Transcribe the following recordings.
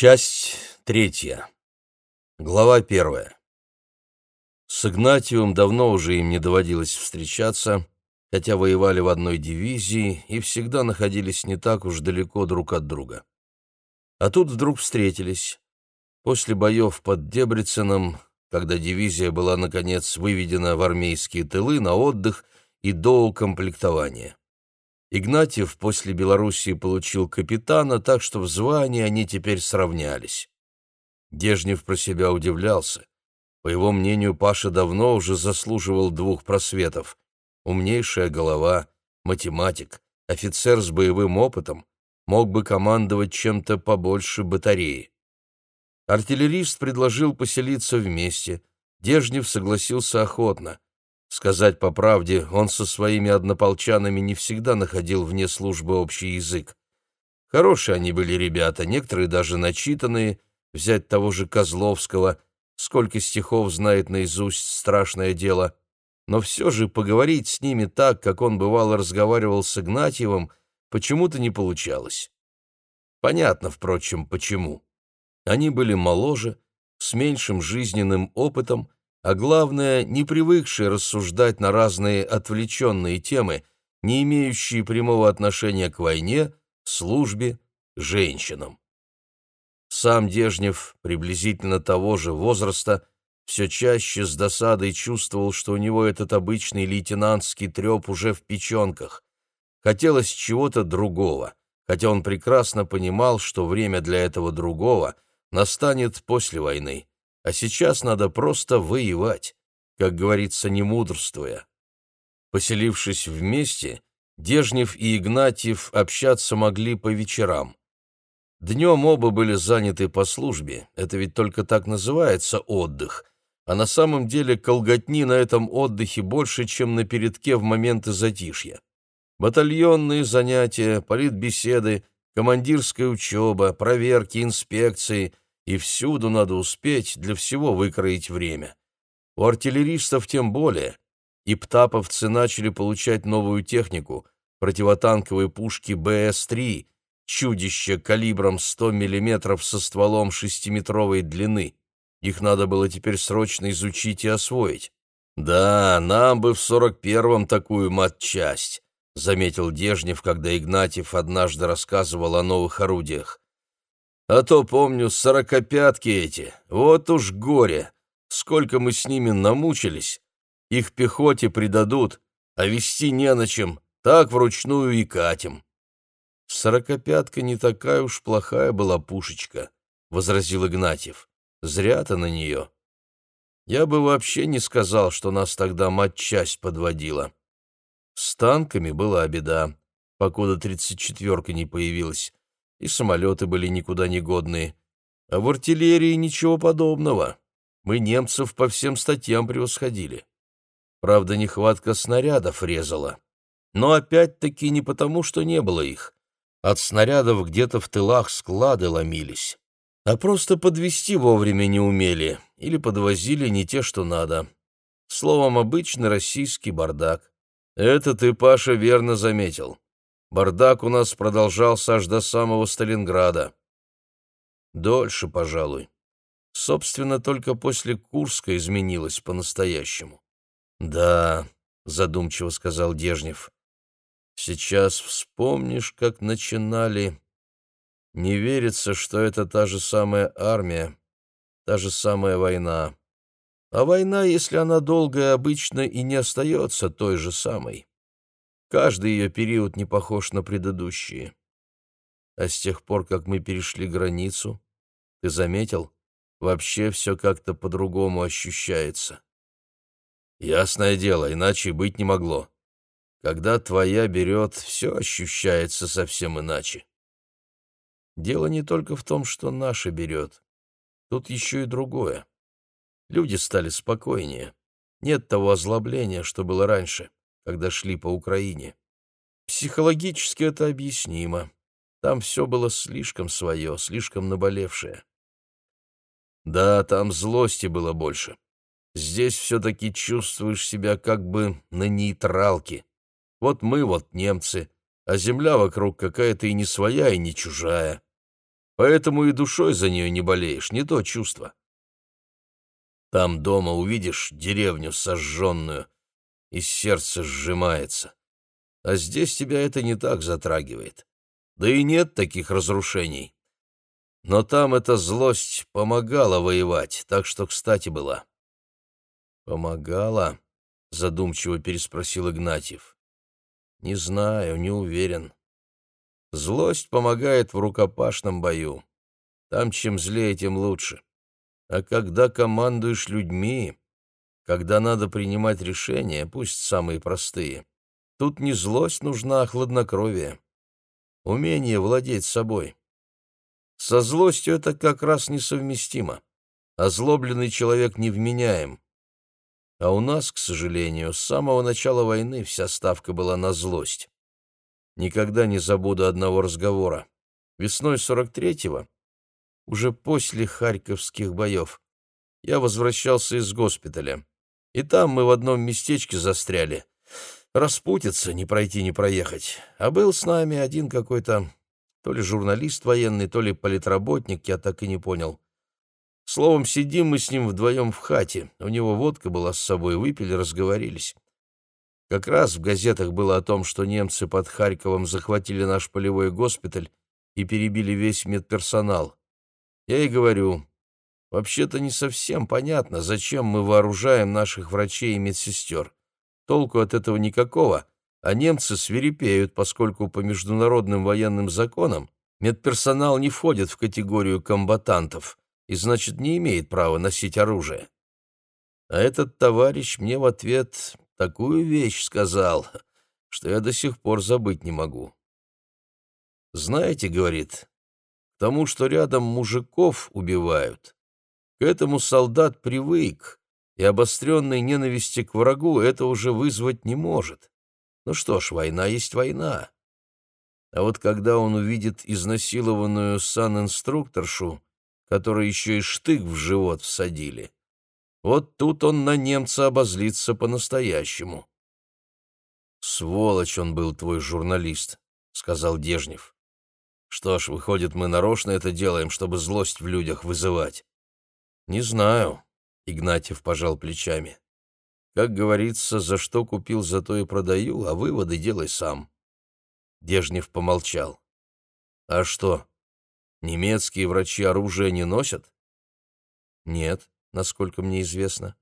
Часть третья. Глава первая. С Игнатиевым давно уже им не доводилось встречаться, хотя воевали в одной дивизии и всегда находились не так уж далеко друг от друга. А тут вдруг встретились. После боев под Дебриценом, когда дивизия была, наконец, выведена в армейские тылы на отдых и доукомплектование. Игнатьев после Белоруссии получил капитана, так что в звании они теперь сравнялись. Дежнев про себя удивлялся. По его мнению, Паша давно уже заслуживал двух просветов. Умнейшая голова, математик, офицер с боевым опытом, мог бы командовать чем-то побольше батареи. Артиллерист предложил поселиться вместе. Дежнев согласился охотно. Сказать по правде, он со своими однополчанами не всегда находил вне службы общий язык. Хорошие они были ребята, некоторые даже начитанные, взять того же Козловского, сколько стихов знает наизусть, страшное дело. Но все же поговорить с ними так, как он бывало разговаривал с Игнатьевым, почему-то не получалось. Понятно, впрочем, почему. Они были моложе, с меньшим жизненным опытом, а главное, не привыкшие рассуждать на разные отвлеченные темы, не имеющие прямого отношения к войне, службе, женщинам. Сам Дежнев, приблизительно того же возраста, все чаще с досадой чувствовал, что у него этот обычный лейтенантский треп уже в печенках. Хотелось чего-то другого, хотя он прекрасно понимал, что время для этого другого настанет после войны а сейчас надо просто воевать, как говорится, не мудрствуя. Поселившись вместе, Дежнев и Игнатьев общаться могли по вечерам. Днем оба были заняты по службе, это ведь только так называется отдых, а на самом деле колготни на этом отдыхе больше, чем на передке в моменты затишья. Батальонные занятия, политбеседы, командирская учеба, проверки, инспекции — и всюду надо успеть для всего выкроить время. У артиллеристов тем более. И птаповцы начали получать новую технику, противотанковые пушки БС-3, чудище калибром 100 мм со стволом 6-метровой длины. Их надо было теперь срочно изучить и освоить. «Да, нам бы в сорок первом такую матчасть», — заметил Дежнев, когда Игнатьев однажды рассказывал о новых орудиях. А то, помню, сорокопятки эти, вот уж горе, сколько мы с ними намучились. Их пехоте придадут, а вести не на чем, так вручную и катим. Сорокопятка не такая уж плохая была пушечка, — возразил Игнатьев. Зря ты на нее. Я бы вообще не сказал, что нас тогда матчасть подводила. С танками была беда, покуда тридцать четверка не появилась и самолеты были никуда не годные. А в артиллерии ничего подобного. Мы немцев по всем статьям превосходили. Правда, нехватка снарядов резала. Но опять-таки не потому, что не было их. От снарядов где-то в тылах склады ломились. А просто подвести вовремя не умели или подвозили не те, что надо. Словом, обычный российский бардак. Это ты, Паша, верно заметил. Бардак у нас продолжался аж до самого Сталинграда. Дольше, пожалуй. Собственно, только после Курска изменилось по-настоящему. Да, задумчиво сказал Дежнев. Сейчас вспомнишь, как начинали. Не верится, что это та же самая армия, та же самая война. А война, если она долгая, обычно и не остается той же самой. Каждый ее период не похож на предыдущие. А с тех пор, как мы перешли границу, ты заметил, вообще все как-то по-другому ощущается. Ясное дело, иначе быть не могло. Когда твоя берет, все ощущается совсем иначе. Дело не только в том, что наша берет. Тут еще и другое. Люди стали спокойнее. Нет того озлобления, что было раньше когда шли по Украине. Психологически это объяснимо. Там все было слишком свое, слишком наболевшее. Да, там злости было больше. Здесь все-таки чувствуешь себя как бы на нейтралке. Вот мы, вот немцы, а земля вокруг какая-то и не своя, и не чужая. Поэтому и душой за нее не болеешь, не то чувство. Там дома увидишь деревню сожженную, и сердце сжимается. А здесь тебя это не так затрагивает. Да и нет таких разрушений. Но там эта злость помогала воевать, так что кстати была. «Помогала?» — задумчиво переспросил Игнатьев. «Не знаю, не уверен. Злость помогает в рукопашном бою. Там чем злее, тем лучше. А когда командуешь людьми, когда надо принимать решения, пусть самые простые, тут не злость нужна, а хладнокровие. Умение владеть собой. Со злостью это как раз несовместимо. Озлобленный человек невменяем. А у нас, к сожалению, с самого начала войны вся ставка была на злость. Никогда не забуду одного разговора. Весной 43-го, уже после харьковских боев, я возвращался из госпиталя. И там мы в одном местечке застряли. Распутиться, не пройти, не проехать. А был с нами один какой-то то ли журналист военный, то ли политработник, я так и не понял. Словом, сидим мы с ним вдвоем в хате. У него водка была с собой, выпили, разговорились. Как раз в газетах было о том, что немцы под Харьковом захватили наш полевой госпиталь и перебили весь медперсонал. Я и говорю, вообще-то не совсем понятно, зачем мы вооружаем наших врачей и медсестер. Толку от этого никакого, а немцы свирепеют, поскольку по международным военным законам медперсонал не входит в категорию комбатантов и, значит, не имеет права носить оружие. А этот товарищ мне в ответ такую вещь сказал, что я до сих пор забыть не могу. «Знаете, — говорит, — тому, что рядом мужиков убивают, к этому солдат привык, и обостренной ненависти к врагу это уже вызвать не может. Ну что ж, война есть война. А вот когда он увидит изнасилованную сан-инструкторшу, которой еще и штык в живот всадили. Вот тут он на немца обозлится по-настоящему. «Сволочь он был, твой журналист», — сказал Дежнев. «Что ж, выходит, мы нарочно это делаем, чтобы злость в людях вызывать». «Не знаю», — Игнатьев пожал плечами. «Как говорится, за что купил, за то и продаю, а выводы делай сам». Дежнев помолчал. «А что, Немецкие врачи оружие не носят? Нет, насколько мне известно.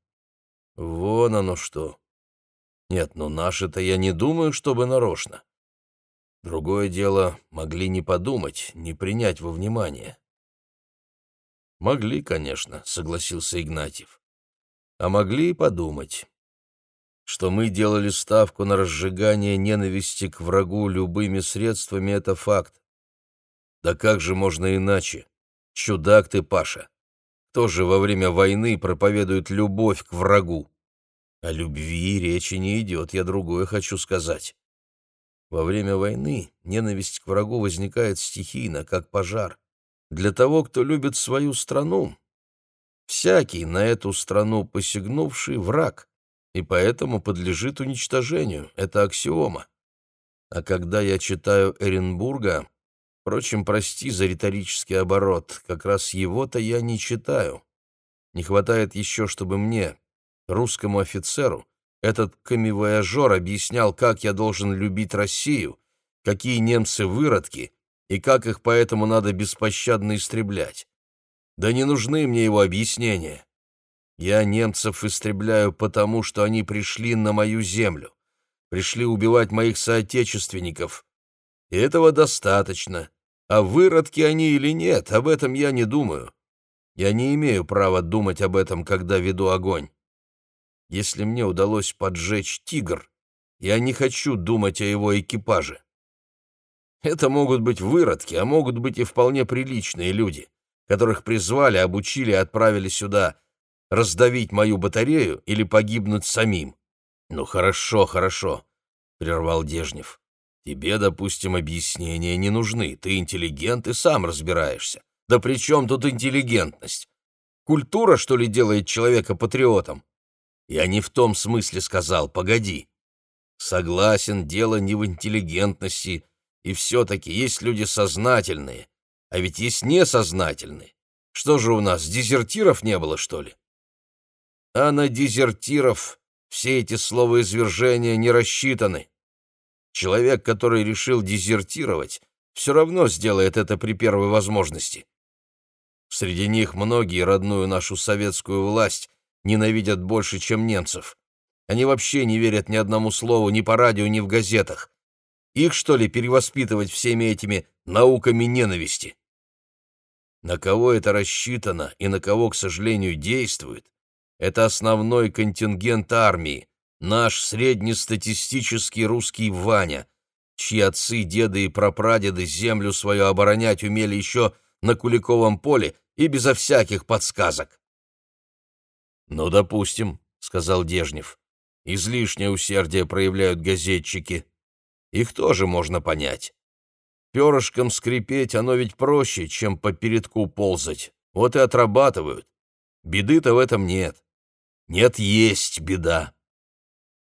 Вон оно что. Нет, ну наши-то я не думаю, чтобы нарочно. Другое дело, могли не подумать, не принять во внимание. Могли, конечно, согласился Игнатьев. А могли и подумать, что мы делали ставку на разжигание ненависти к врагу любыми средствами, это факт. Да как же можно иначе? Чудак ты, Паша. Кто же во время войны проповедует любовь к врагу? О любви речи не идет, я другое хочу сказать. Во время войны ненависть к врагу возникает стихийно, как пожар. Для того, кто любит свою страну, всякий на эту страну посягнувший враг, и поэтому подлежит уничтожению, это аксиома. А когда я читаю Эренбурга, Впрочем, прости за риторический оборот, как раз его-то я не читаю. Не хватает еще, чтобы мне, русскому офицеру, этот камевояжер объяснял, как я должен любить Россию, какие немцы выродки и как их поэтому надо беспощадно истреблять. Да не нужны мне его объяснения. Я немцев истребляю потому, что они пришли на мою землю, пришли убивать моих соотечественников. И этого достаточно. А выродки они или нет, об этом я не думаю. Я не имею права думать об этом, когда веду огонь. Если мне удалось поджечь «Тигр», я не хочу думать о его экипаже. Это могут быть выродки, а могут быть и вполне приличные люди, которых призвали, обучили и отправили сюда раздавить мою батарею или погибнуть самим. «Ну хорошо, хорошо», — прервал Дежнев. Тебе, допустим, объяснения не нужны. Ты интеллигент и сам разбираешься. Да при чем тут интеллигентность? Культура, что ли, делает человека патриотом? Я не в том смысле сказал, погоди. Согласен, дело не в интеллигентности, и все-таки есть люди сознательные, А ведь есть несознательные. Что же у нас, дезертиров не было, что ли? А на дезертиров все эти словоизвержения не рассчитаны. Человек, который решил дезертировать, все равно сделает это при первой возможности. Среди них многие родную нашу советскую власть ненавидят больше, чем немцев. Они вообще не верят ни одному слову ни по радио, ни в газетах. Их, что ли, перевоспитывать всеми этими науками ненависти? На кого это рассчитано и на кого, к сожалению, действует, это основной контингент армии, наш среднестатистический русский Ваня, чьи отцы, деды и прапрадеды землю свою оборонять умели еще на Куликовом поле и безо всяких подсказок. «Ну, допустим», — сказал Дежнев, — «излишнее усердие проявляют газетчики. Их тоже можно понять. Перышком скрипеть оно ведь проще, чем по передку ползать. Вот и отрабатывают. Беды-то в этом нет. Нет, есть беда.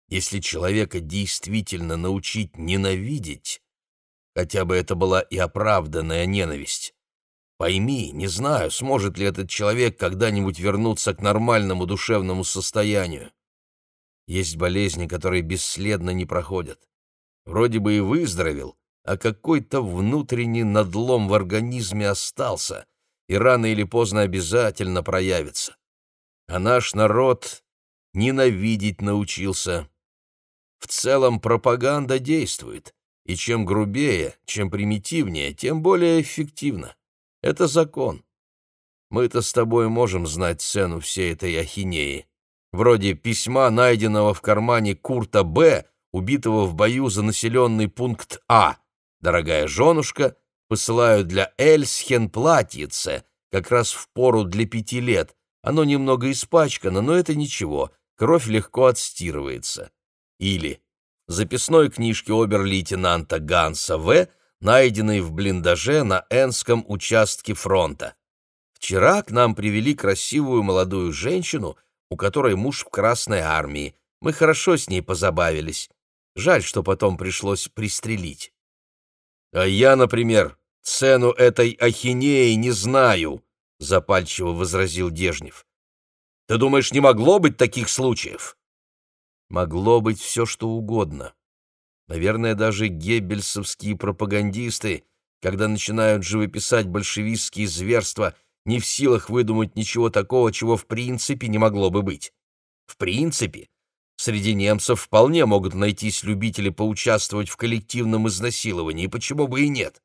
Если человека действительно научить ненавидеть, хотя бы это была и оправданная ненависть, пойми, не знаю, сможет ли этот человек когда-нибудь вернуться к нормальному душевному состоянию. Есть болезни, которые бесследно не проходят. Вроде бы и выздоровел, а какой-то внутренний надлом в организме остался и рано или поздно обязательно проявится а наш народ ненавидеть научился. В целом пропаганда действует, и чем грубее, чем примитивнее, тем более эффективно. Это закон. Мы-то с тобой можем знать цену всей этой ахинеи. Вроде письма, найденного в кармане Курта Б., убитого в бою за населенный пункт А. «Дорогая женушка, посылаю для Эльсхен платьице, как раз в пору для пяти лет, оно немного испачкано, но это ничего, кровь легко отстирывается. Или записной книжки обер-лейтенанта Ганса В., найденной в блиндаже на Энском участке фронта. Вчера к нам привели красивую молодую женщину, у которой муж в Красной армии. Мы хорошо с ней позабавились. Жаль, что потом пришлось пристрелить. А я, например, цену этой ахинеи не знаю, запальчиво возразил Дежнев. Ты думаешь, не могло быть таких случаев? Могло быть все, что угодно. Наверное, даже геббельсовские пропагандисты, когда начинают живописать большевистские зверства, не в силах выдумать ничего такого, чего в принципе не могло бы быть. В принципе, среди немцев вполне могут найтись любители поучаствовать в коллективном изнасиловании, почему бы и нет.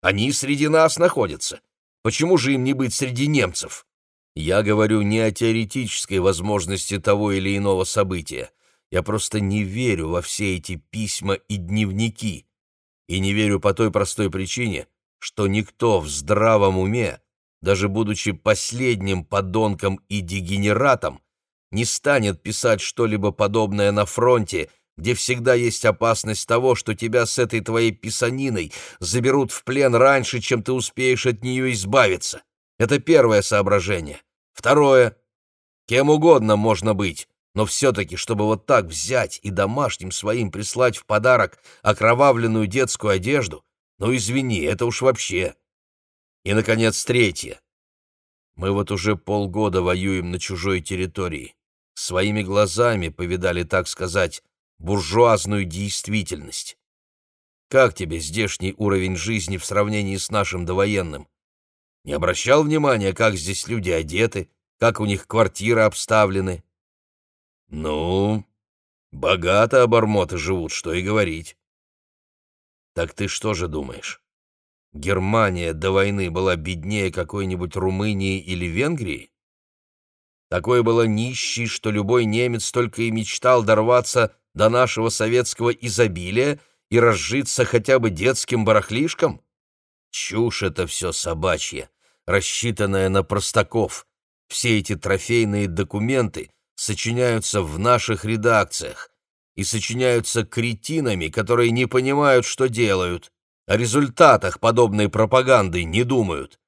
Они среди нас находятся. Почему же им не быть среди немцев? Я говорю не о теоретической возможности того или иного события. Я просто не верю во все эти письма и дневники. И не верю по той простой причине, что никто в здравом уме, даже будучи последним подонком и дегенератом, не станет писать что-либо подобное на фронте где всегда есть опасность того, что тебя с этой твоей писаниной заберут в плен раньше, чем ты успеешь от нее избавиться. Это первое соображение. Второе. Кем угодно можно быть, но все-таки, чтобы вот так взять и домашним своим прислать в подарок окровавленную детскую одежду, ну извини, это уж вообще. И, наконец, третье. Мы вот уже полгода воюем на чужой территории. Своими глазами повидали, так сказать, буржуазную действительность. Как тебе здешний уровень жизни в сравнении с нашим довоенным? Не обращал внимания, как здесь люди одеты, как у них квартиры обставлены? Ну, богато обормоты живут, что и говорить. Так ты что же думаешь? Германия до войны была беднее какой-нибудь Румынии или Венгрии? Такой было нищий, что любой немец только и мечтал дорваться до нашего советского изобилия и разжиться хотя бы детским барахлишком? Чушь это все собачья, рассчитанная на простаков. Все эти трофейные документы сочиняются в наших редакциях и сочиняются кретинами, которые не понимают, что делают. О результатах подобной пропаганды не думают.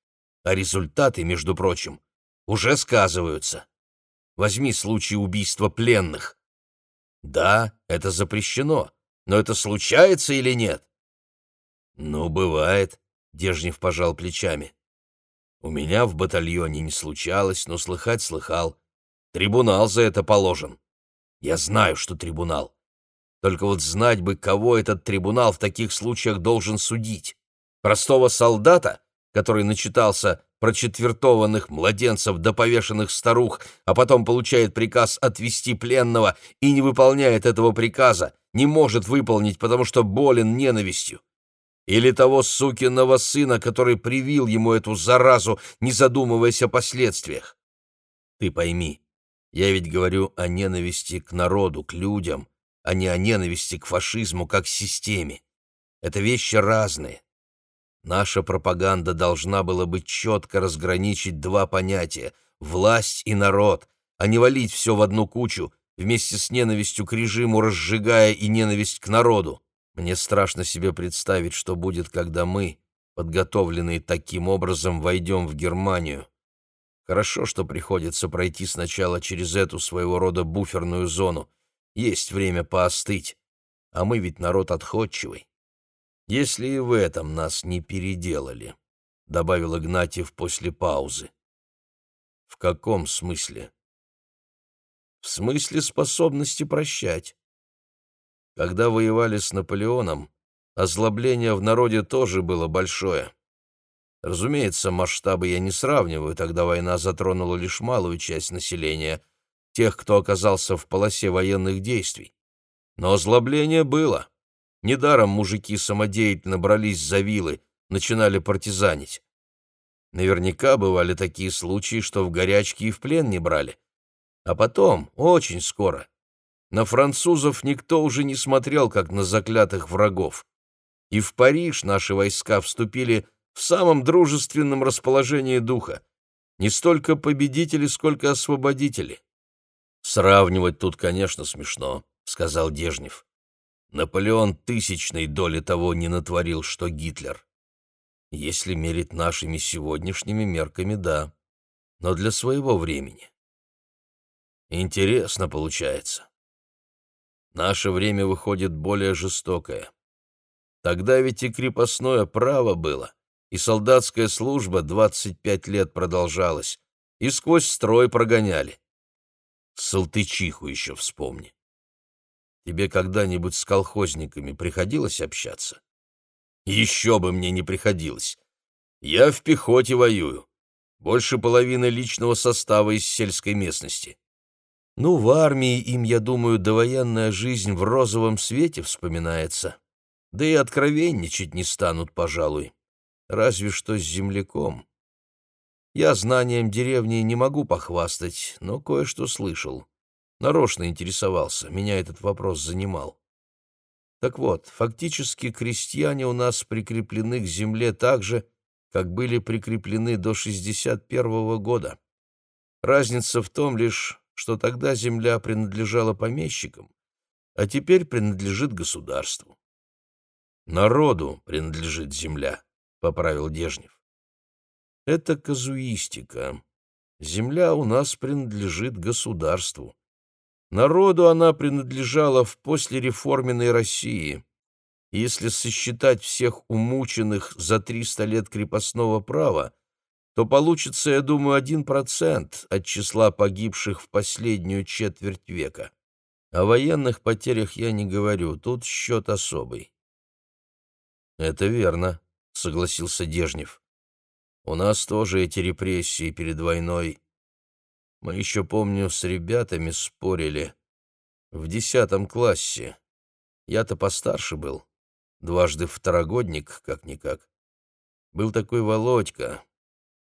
А результаты, между прочим, уже сказываются. Возьми случай убийства пленных. Да, это запрещено, но это случается или нет? Ну, бывает. Дежнев пожал плечами. У меня в батальоне не случалось, но слыхать слыхал. Трибунал за это положен. Я знаю, что трибунал. Только вот знать бы, кого этот трибунал в таких случаях должен судить. Простого солдата, который начитался про четвертованных младенцев до повешенных старух, а потом получает приказ отвести пленного и не выполняет этого приказа, не может выполнить, потому что болен ненавистью. Или того сукиного сына, который привил ему эту заразу, не задумываясь о последствиях. Ты пойми, я ведь говорю о ненависти к народу, к людям, а не о ненависти к фашизму как системе. Это вещи разные. Наша пропаганда должна была бы четко разграничить два понятия — власть и народ, а не валить все в одну кучу, вместе с ненавистью к режиму разжигая и ненависть к народу. Мне страшно себе представить, что будет, когда мы, подготовленные таким образом, войдем в Германию. Хорошо, что приходится пройти сначала через эту своего рода буферную зону. Есть время поостыть. А мы ведь народ отходчивый если и в этом нас не переделали», — добавил Игнатьев после паузы. «В каком смысле?» «В смысле способности прощать. Когда воевали с Наполеоном, озлобление в народе тоже было большое. Разумеется, масштабы я не сравниваю, тогда война затронула лишь малую часть населения, тех, кто оказался в полосе военных действий. Но озлобление было. Недаром мужики самодеятельно брались за вилы, начинали партизанить. Наверняка бывали такие случаи, что в горячке и в плен не брали. А потом, очень скоро, на французов никто уже не смотрел, как на заклятых врагов. И в Париж наши войска вступили в самом дружественном расположении духа. Не столько победители, сколько освободители. «Сравнивать тут, конечно, смешно», — сказал Дежнев. Наполеон тысячной доли того не натворил, что Гитлер. Если мерить нашими сегодняшними мерками, да, но для своего времени. Интересно получается. Наше время выходит более жестокое. Тогда ведь и крепостное право было, и солдатская служба 25 лет продолжалась, и сквозь строй прогоняли. Салтычиху еще вспомни. Тебе когда-нибудь с колхозниками приходилось общаться? Еще бы мне не приходилось. Я в пехоте воюю. Больше половины личного состава из сельской местности. Ну, в армии им, я думаю, довоенная жизнь в розовом свете вспоминается. Да и откровенничать не станут, пожалуй. Разве что с земляком. Я знанием деревни не могу похвастать, но кое-что слышал. Нарочно интересовался, меня этот вопрос занимал. Так вот, фактически крестьяне у нас прикреплены к земле так же, как были прикреплены до 61 -го года. Разница в том лишь, что тогда земля принадлежала помещикам, а теперь принадлежит государству. «Народу принадлежит земля», — поправил Дежнев. «Это казуистика. Земля у нас принадлежит государству. Народу она принадлежала в послереформенной России. Если сосчитать всех умученных за 300 лет крепостного права, то получится, я думаю, один процент от числа погибших в последнюю четверть века. О военных потерях я не говорю, тут счет особый. «Это верно», — согласился Дежнев. «У нас тоже эти репрессии перед войной мы еще, помню, с ребятами спорили. В десятом классе. Я-то постарше был. Дважды второгодник, как-никак. Был такой Володька.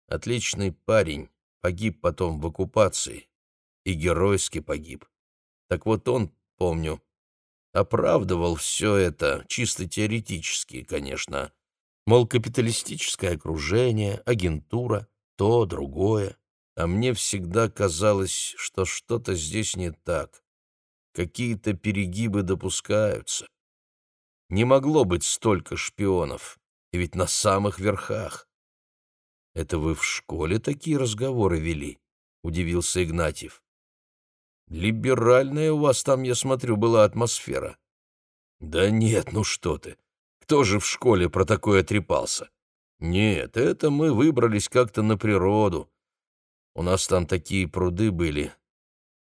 Отличный парень. Погиб потом в оккупации. И геройски погиб. Так вот он, помню, оправдывал все это, чисто теоретически, конечно. Мол, капиталистическое окружение, агентура, то, другое а мне всегда казалось, что что-то здесь не так. Какие-то перегибы допускаются. Не могло быть столько шпионов, и ведь на самых верхах. «Это вы в школе такие разговоры вели?» — удивился Игнатьев. «Либеральная у вас там, я смотрю, была атмосфера». «Да нет, ну что ты! Кто же в школе про такое трепался? Нет, это мы выбрались как-то на природу. У нас там такие пруды были.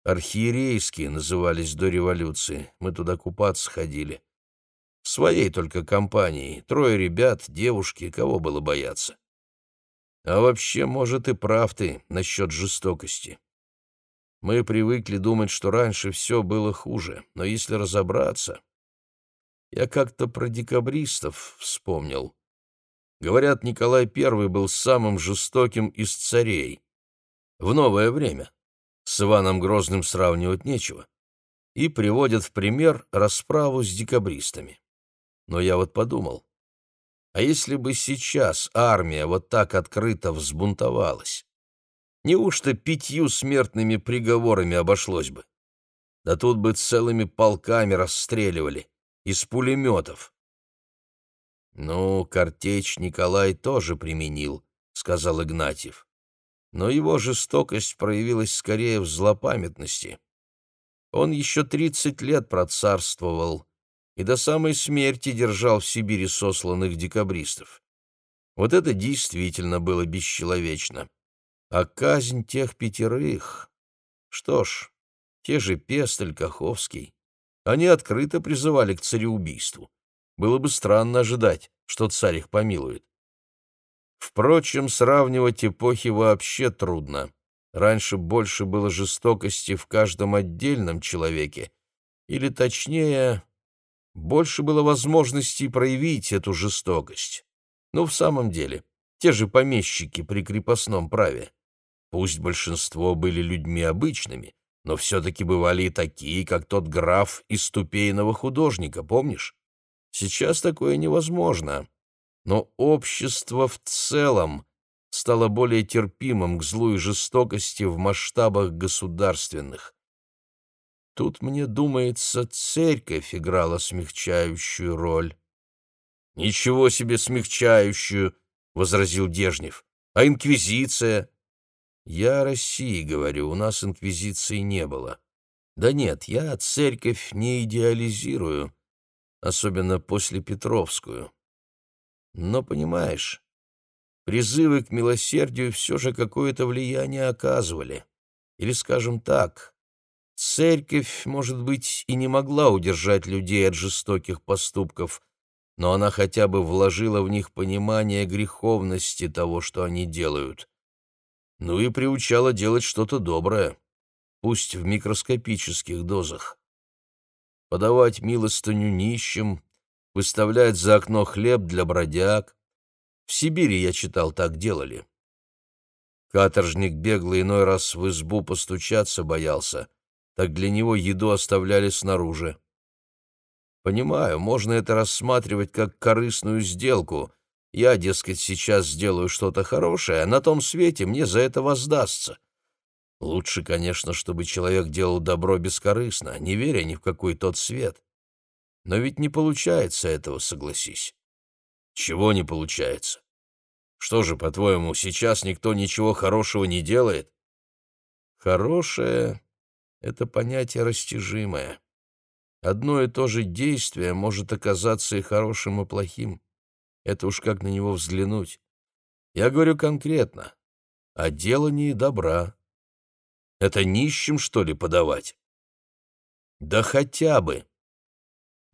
Архиерейские назывались до революции. Мы туда купаться ходили. Своей только компанией. Трое ребят, девушки, кого было бояться. А вообще, может, и прав ты насчет жестокости. Мы привыкли думать, что раньше все было хуже, но если разобраться... Я как-то про декабристов вспомнил. Говорят, Николай I был самым жестоким из царей. В новое время. С Иваном Грозным сравнивать нечего. И приводят в пример расправу с декабристами. Но я вот подумал, а если бы сейчас армия вот так открыто взбунтовалась? Неужто пятью смертными приговорами обошлось бы? Да тут бы целыми полками расстреливали, из пулеметов. «Ну, картечь Николай тоже применил», — сказал Игнатьев. «Но его жестокость проявилась скорее в злопамятности. Он еще тридцать лет процарствовал и до самой смерти держал в Сибири сосланных декабристов. Вот это действительно было бесчеловечно. А казнь тех пятерых... Что ж, те же Пестель, Каховский, они открыто призывали к цареубийству. Было бы странно ожидать, что царь их помилует. Впрочем, сравнивать эпохи вообще трудно. Раньше больше было жестокости в каждом отдельном человеке, или, точнее, больше было возможностей проявить эту жестокость. Ну, в самом деле, те же помещики при крепостном праве. Пусть большинство были людьми обычными, но все-таки бывали и такие, как тот граф из ступейного художника, помнишь? Сейчас такое невозможно. Но общество в целом стало более терпимым к злу и жестокости в масштабах государственных. Тут, мне думается, церковь играла смягчающую роль. — Ничего себе смягчающую! — возразил Дежнев. — А инквизиция? Я о России говорю, у нас инквизиции не было. Да нет, я церковь не идеализирую, особенно после Петровскую. Но, понимаешь, призывы к милосердию все же какое-то влияние оказывали. Или, скажем так, церковь, может быть, и не могла удержать людей от жестоких поступков, но она хотя бы вложила в них понимание греховности того, что они делают ну и приучала делать что-то доброе, пусть в микроскопических дозах. Подавать милостыню нищим, выставлять за окно хлеб для бродяг. В Сибири, я читал, так делали. Каторжник беглый иной раз в избу постучаться боялся, так для него еду оставляли снаружи. Понимаю, можно это рассматривать как корыстную сделку — я, дескать, сейчас сделаю что-то хорошее, а на том свете мне за это воздастся. Лучше, конечно, чтобы человек делал добро бескорыстно, не веря ни в какой тот свет. Но ведь не получается этого, согласись. Чего не получается? Что же, по-твоему, сейчас никто ничего хорошего не делает? Хорошее — это понятие растяжимое. Одно и то же действие может оказаться и хорошим, и плохим. Это уж как на него взглянуть. Я говорю конкретно. О делании добра. Это нищим, что ли, подавать? Да хотя бы.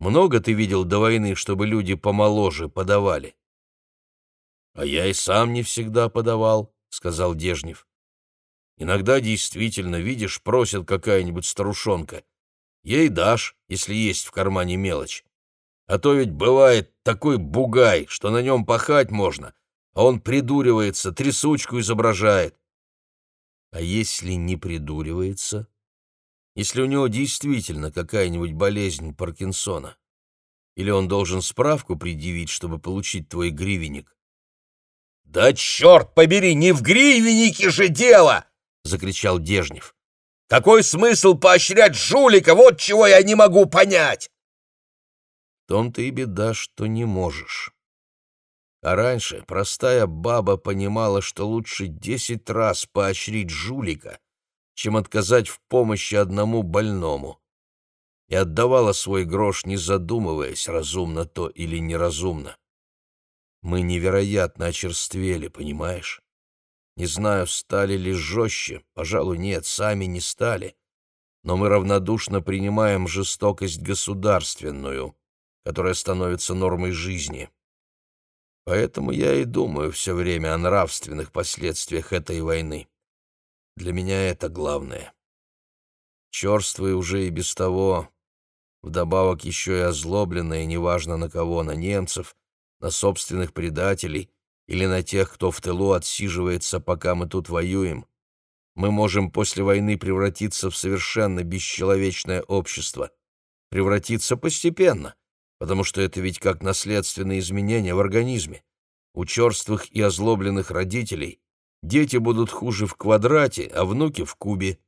Много ты видел до войны, чтобы люди помоложе подавали? А я и сам не всегда подавал, — сказал Дежнев. Иногда действительно, видишь, просит какая-нибудь старушонка. Ей дашь, если есть в кармане мелочь. А то ведь бывает такой бугай, что на нем пахать можно, а он придуривается, трясучку изображает. А если не придуривается? Если у него действительно какая-нибудь болезнь Паркинсона? Или он должен справку предъявить, чтобы получить твой гривенник? — Да черт побери, не в гривеннике же дело! — закричал Дежнев. — Какой смысл поощрять жулика, вот чего я не могу понять! том-то и беда, что не можешь. А раньше простая баба понимала, что лучше десять раз поощрить жулика, чем отказать в помощи одному больному, и отдавала свой грош, не задумываясь, разумно то или неразумно. Мы невероятно очерствели, понимаешь? Не знаю, стали ли жестче, пожалуй, нет, сами не стали. Но мы равнодушно принимаем жестокость государственную, которая становится нормой жизни. Поэтому я и думаю все время о нравственных последствиях этой войны. Для меня это главное. Черствые уже и без того, вдобавок еще и озлобленные, неважно на кого, на немцев, на собственных предателей или на тех, кто в тылу отсиживается, пока мы тут воюем. Мы можем после войны превратиться в совершенно бесчеловечное общество. Превратиться постепенно, потому что это ведь как наследственные изменения в организме. У черствых и озлобленных родителей дети будут хуже в квадрате, а внуки в кубе.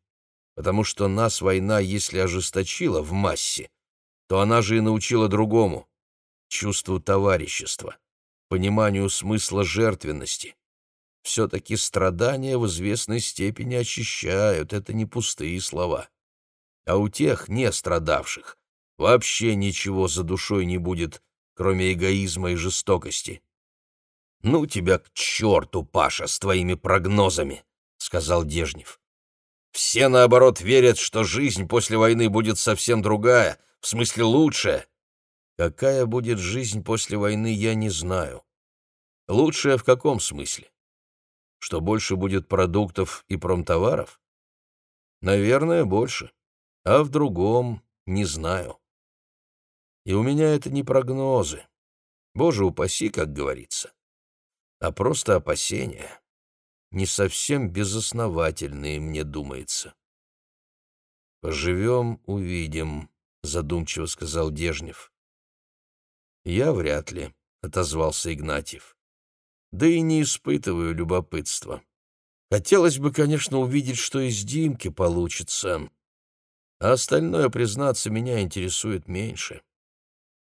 Потому что нас война, если ожесточила в массе, то она же и научила другому — чувству товарищества, пониманию смысла жертвенности. Все-таки страдания в известной степени очищают, это не пустые слова. А у тех, не страдавших, вообще ничего за душой не будет, кроме эгоизма и жестокости. «Ну тебя к черту, Паша, с твоими прогнозами!» — сказал Дежнев. «Все, наоборот, верят, что жизнь после войны будет совсем другая, в смысле лучшая. Какая будет жизнь после войны, я не знаю. Лучшая в каком смысле? Что больше будет продуктов и промтоваров? Наверное, больше. А в другом не знаю. И у меня это не прогнозы. Боже упаси, как говорится а просто опасения, не совсем безосновательные, мне думается. «Поживем, увидим», — задумчиво сказал Дежнев. «Я вряд ли», — отозвался Игнатьев. «Да и не испытываю любопытства. Хотелось бы, конечно, увидеть, что из Димки получится, а остальное, признаться, меня интересует меньше.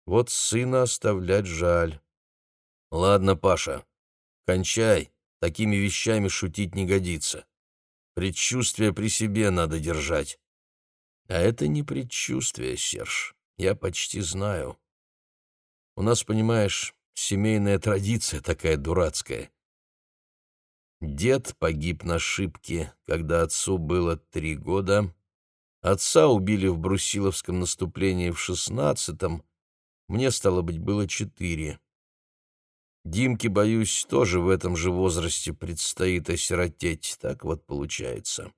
Вот сына оставлять жаль. Ладно, Паша, Кончай, такими вещами шутить не годится. Предчувствие при себе надо держать. А это не предчувствие, Серж, я почти знаю. У нас, понимаешь, семейная традиция такая дурацкая. Дед погиб на шибке, когда отцу было три года. Отца убили в Брусиловском наступлении в шестнадцатом. Мне, стало быть, было четыре. Димке, боюсь, тоже в этом же возрасте предстоит осиротеть, так вот получается.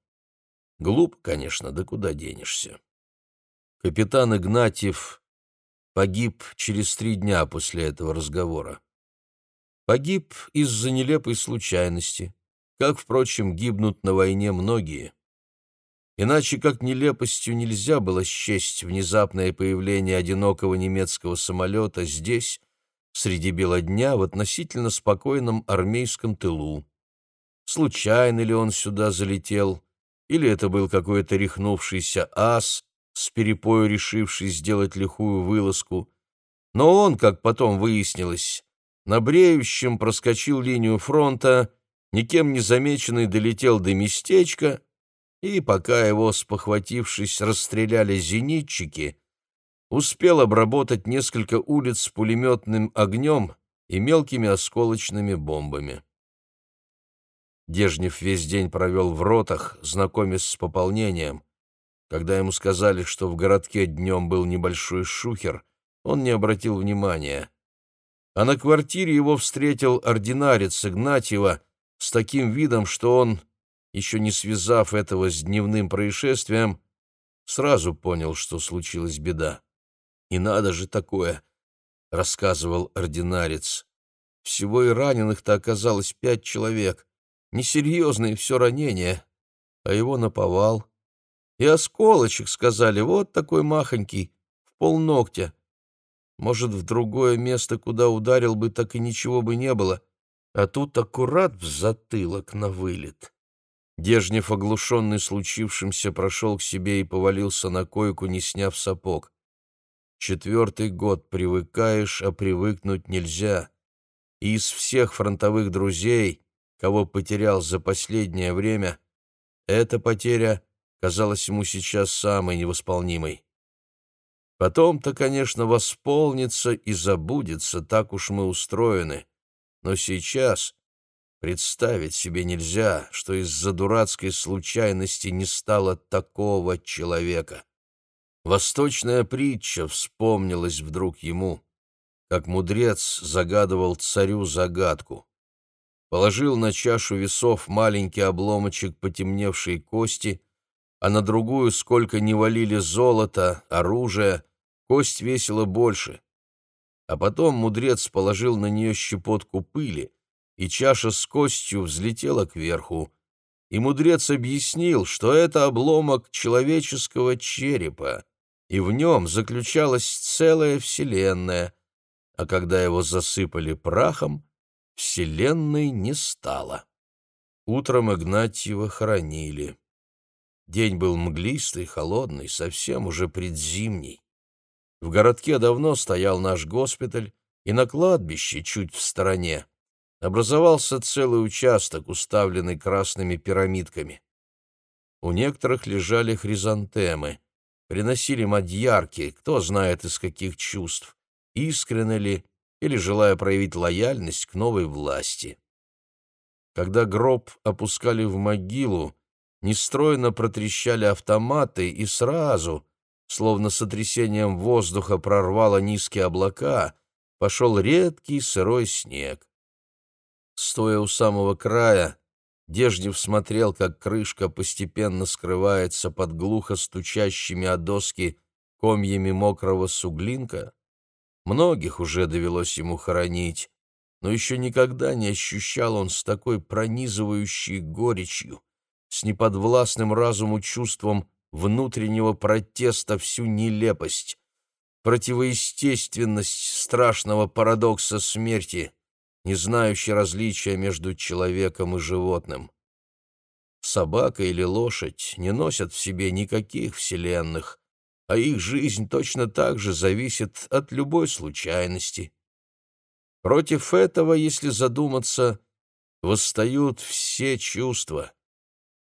Глуп, конечно, да куда денешься. Капитан Игнатьев погиб через три дня после этого разговора. Погиб из-за нелепой случайности, как, впрочем, гибнут на войне многие. Иначе как нелепостью нельзя было счесть внезапное появление одинокого немецкого самолета здесь, среди бела дня в относительно спокойном армейском тылу. Случайно ли он сюда залетел, или это был какой-то рехнувшийся ас, с перепою решивший сделать лихую вылазку, но он, как потом выяснилось, на бреющем проскочил линию фронта, никем не замеченный долетел до местечка, и пока его, спохватившись, расстреляли зенитчики, успел обработать несколько улиц пулеметным огнем и мелкими осколочными бомбами. Дежнев весь день провел в ротах, знакомясь с пополнением. Когда ему сказали, что в городке днем был небольшой шухер, он не обратил внимания. А на квартире его встретил ординарец Игнатьева с таким видом, что он, еще не связав этого с дневным происшествием, сразу понял, что случилась беда. И надо же такое, — рассказывал ординарец. Всего и раненых-то оказалось пять человек. Несерьезные все ранения, а его наповал. И осколочек, сказали, вот такой махонький, в полногтя. Может, в другое место, куда ударил бы, так и ничего бы не было, а тут аккурат в затылок на вылет. Дежнев, оглушенный случившимся, прошел к себе и повалился на койку, не сняв сапог. Четвертый год привыкаешь, а привыкнуть нельзя. И из всех фронтовых друзей, кого потерял за последнее время, эта потеря казалась ему сейчас самой невосполнимой. Потом-то, конечно, восполнится и забудется, так уж мы устроены. но сейчас представить себе нельзя, что из-за дурацкой случайности не стало такого человека. Восточная притча вспомнилась вдруг ему, как мудрец загадывал царю загадку. Положил на чашу весов маленький обломочек потемневшей кости, а на другую, сколько ни валили золота, оружия, кость весила больше. А потом мудрец положил на нее щепотку пыли, и чаша с костью взлетела кверху. И мудрец объяснил, что это обломок человеческого черепа, и в нем заключалась целая вселенная, а когда его засыпали прахом, вселенной не стало. Утром Игнатьева хоронили. День был мглистый, холодный, совсем уже предзимний. В городке давно стоял наш госпиталь, и на кладбище, чуть в стороне, образовался целый участок, уставленный красными пирамидками. У некоторых лежали хризантемы, приносили мадьярки, кто знает из каких чувств, искренне ли или желая проявить лояльность к новой власти. Когда гроб опускали в могилу, нестройно протрещали автоматы и сразу, словно сотрясением воздуха прорвало низкие облака, пошел редкий сырой снег. Стоя у самого края, Дежнев смотрел, как крышка постепенно скрывается под глухо стучащими о доски комьями мокрого суглинка. Многих уже довелось ему хоронить, но еще никогда не ощущал он с такой пронизывающей горечью, с неподвластным разуму чувством внутреннего протеста всю нелепость, противоестественность страшного парадокса смерти — не знающий различия между человеком и животным. Собака или лошадь не носят в себе никаких вселенных, а их жизнь точно так же зависит от любой случайности. Против этого, если задуматься, восстают все чувства.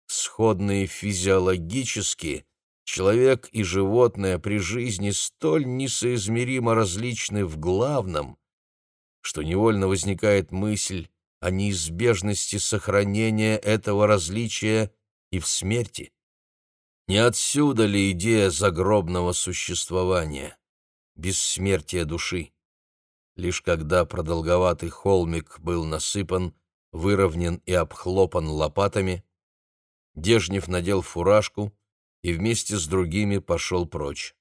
Сходные физиологически, человек и животное при жизни столь несоизмеримо различны в главном, что невольно возникает мысль о неизбежности сохранения этого различия и в смерти. Не отсюда ли идея загробного существования, бессмертия души? Лишь когда продолговатый холмик был насыпан, выровнен и обхлопан лопатами, Дежнев надел фуражку и вместе с другими пошел прочь.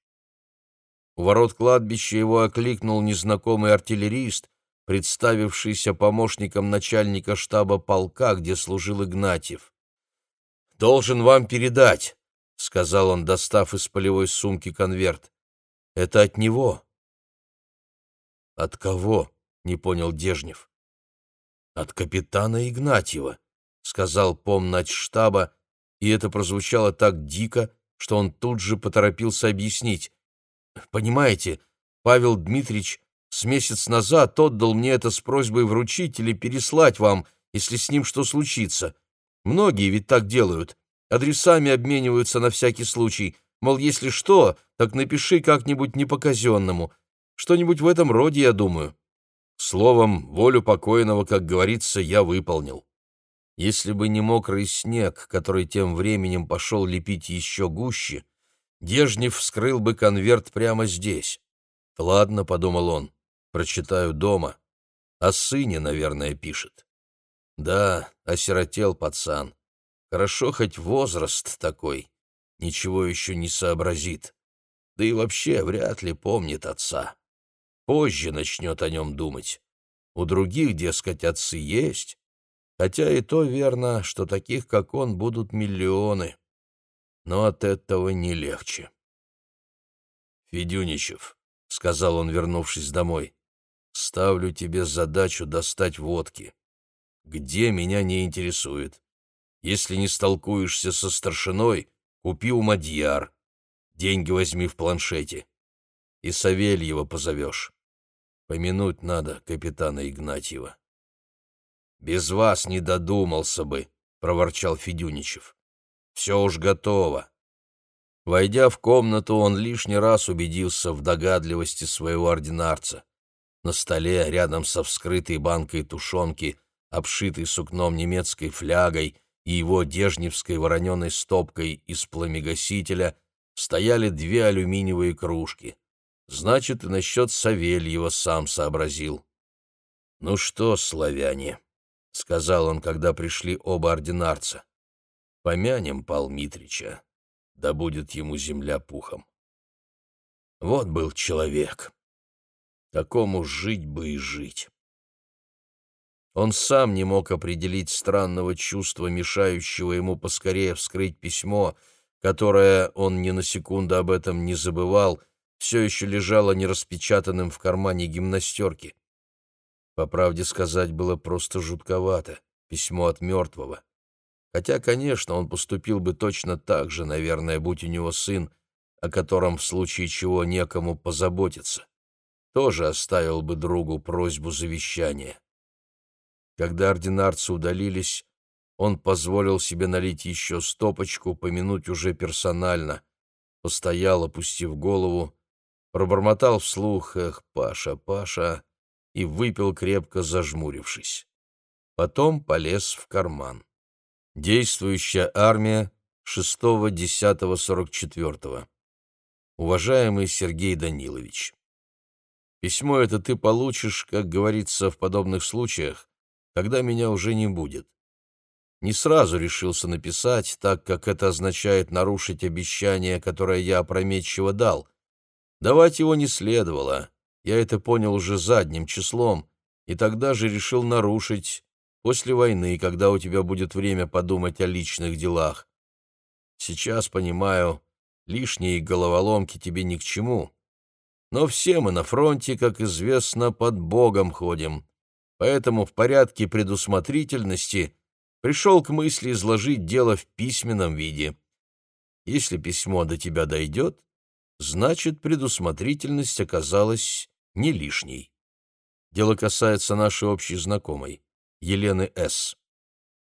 У ворот кладбища его окликнул незнакомый артиллерист представившийся помощником начальника штаба полка, где служил Игнатьев. «Должен вам передать», — сказал он, достав из полевой сумки конверт. «Это от него». «От кого?» — не понял Дежнев. «От капитана Игнатьева», — сказал помнач штаба, и это прозвучало так дико, что он тут же поторопился объяснить. «Понимаете, Павел Дмитриевич с месяц назад отдал мне это с просьбой вручить или переслать вам, если с ним что случится. Многие ведь так делают. Адресами обмениваются на всякий случай. Мол, если что, так напиши как-нибудь не по-казенному. Что-нибудь в этом роде, я думаю. Словом, волю покойного, как говорится, я выполнил. Если бы не мокрый снег, который тем временем пошел лепить еще гуще, Дежнев вскрыл бы конверт прямо здесь. «Ладно», — подумал он, Прочитаю дома. О сыне, наверное, пишет. Да, осиротел пацан. Хорошо хоть возраст такой. Ничего еще не сообразит. Да и вообще вряд ли помнит отца. Позже начнет о нем думать. У других, дескать, отцы есть. Хотя и то верно, что таких, как он, будут миллионы. Но от этого не легче. «Федюничев», — сказал он, вернувшись домой, Ставлю тебе задачу достать водки. Где меня не интересует. Если не столкуешься со старшиной, купи у Мадьяр. Деньги возьми в планшете. И Савельева позовешь. Помянуть надо капитана Игнатьева. «Без вас не додумался бы», — проворчал Федюничев. «Все уж готово». Войдя в комнату, он лишний раз убедился в догадливости своего ординарца. На столе, рядом со вскрытой банкой тушенки, обшитой сукном немецкой флягой и его дежневской вороненой стопкой из пламегасителя, стояли две алюминиевые кружки. Значит, и насчет Савельева сам сообразил. «Ну что, славяне», — сказал он, когда пришли оба ординарца, — «помянем Пал Митрича, да будет ему земля пухом». Вот был человек. Такому жить бы и жить. Он сам не мог определить странного чувства, мешающего ему поскорее вскрыть письмо, которое, он ни на секунду об этом не забывал, все еще лежало нераспечатанным в кармане гимнастерки. По правде сказать, было просто жутковато. Письмо от мертвого. Хотя, конечно, он поступил бы точно так же, наверное, будь у него сын, о котором в случае чего некому позаботиться. Тоже оставил бы другу просьбу завещания. Когда ординарцы удалились, он позволил себе налить еще стопочку, помянуть уже персонально. Постоял, опустив голову, пробормотал вслух «Эх, Паша, Паша!» и выпил крепко зажмурившись. Потом полез в карман. Действующая армия 6-10-44. Уважаемый Сергей Данилович, письмо это ты получишь, как говорится в подобных случаях, когда меня уже не будет. Не сразу решился написать, так как это означает нарушить обещание, которое я опрометчиво дал. Давать его не следовало, я это понял уже задним числом, и тогда же решил нарушить после войны, когда у тебя будет время подумать о личных делах. Сейчас понимаю, лишние головоломки тебе ни к чему. Но все мы на фронте, как известно, под Богом ходим, поэтому в порядке предусмотрительности пришел к мысли изложить дело в письменном виде. Если письмо до тебя дойдет, значит, предусмотрительность оказалась не лишней. Дело касается нашей общей знакомой, Елены С.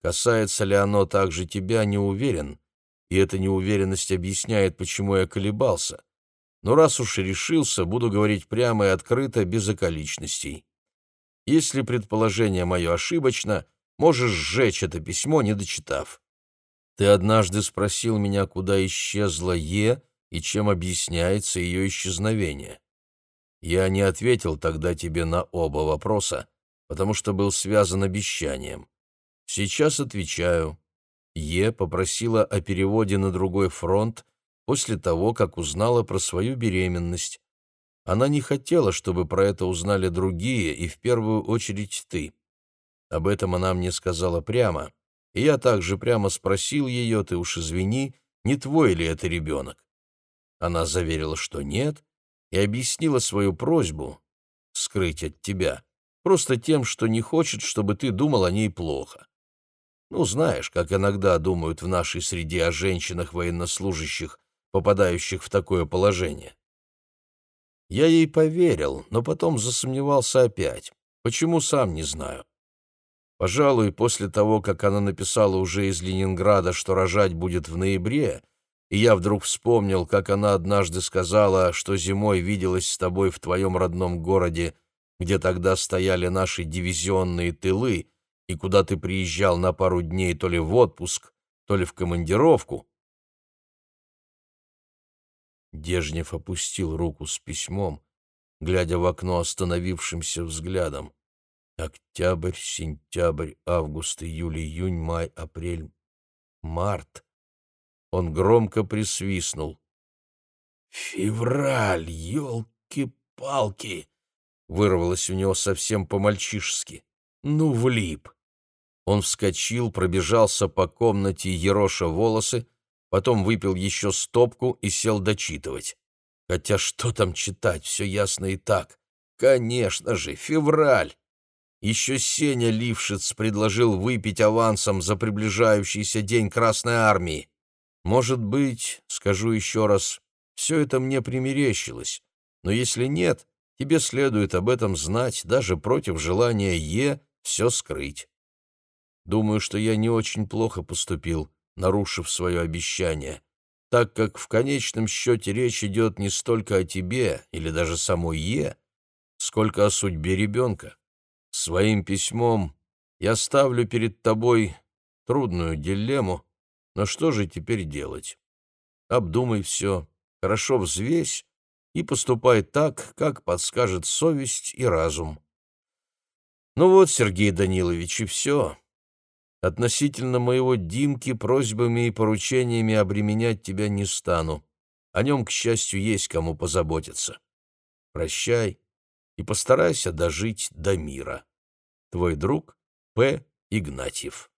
Касается ли оно также тебя, не уверен, и эта неуверенность объясняет, почему я колебался. Но раз уж решился, буду говорить прямо и открыто, без околичностей. Если предположение мое ошибочно, можешь сжечь это письмо, не дочитав. Ты однажды спросил меня, куда исчезла Е и чем объясняется ее исчезновение. Я не ответил тогда тебе на оба вопроса, потому что был связан обещанием. Сейчас отвечаю. Е попросила о переводе на другой фронт после того, как узнала про свою беременность. Она не хотела, чтобы про это узнали другие, и в первую очередь ты. Об этом она мне сказала прямо, и я также прямо спросил ее, ты уж извини, не твой ли это ребенок. Она заверила, что нет, и объяснила свою просьбу скрыть от тебя просто тем, что не хочет, чтобы ты думал о ней плохо. Ну, знаешь, как иногда думают в нашей среде о женщинах-военнослужащих, попадающих в такое положение. Я ей поверил, но потом засомневался опять. Почему, сам не знаю. Пожалуй, после того, как она написала уже из Ленинграда, что рожать будет в ноябре, и я вдруг вспомнил, как она однажды сказала, что зимой виделась с тобой в твоем родном городе, где тогда стояли наши дивизионные тылы, и куда ты приезжал на пару дней то ли в отпуск, то ли в командировку. Дежнев опустил руку с письмом, глядя в окно остановившимся взглядом. Октябрь, сентябрь, август, июль, июнь, май, апрель, март. Он громко присвистнул. «Февраль, елки-палки!» Вырвалось у него совсем по-мальчишески. «Ну, влип!» Он вскочил, пробежался по комнате ероша волосы, потом выпил еще стопку и сел дочитывать. Хотя что там читать, все ясно и так. Конечно же, февраль! Еще Сеня Лившиц предложил выпить авансом за приближающийся день Красной Армии. Может быть, скажу еще раз, все это мне примерещилось, но если нет, тебе следует об этом знать, даже против желания Е все скрыть. Думаю, что я не очень плохо поступил, нарушив свое обещание, так как в конечном счете речь идет не столько о тебе или даже самой Е, сколько о судьбе ребенка. Своим письмом я ставлю перед тобой трудную дилемму, но что же теперь делать? Обдумай все, хорошо взвесь и поступай так, как подскажет совесть и разум. Ну вот, Сергей Данилович, и все. Относительно моего Димки просьбами и поручениями обременять тебя не стану. О нем, к счастью, есть кому позаботиться. Прощай и постарайся дожить до мира. Твой друг П. Игнатьев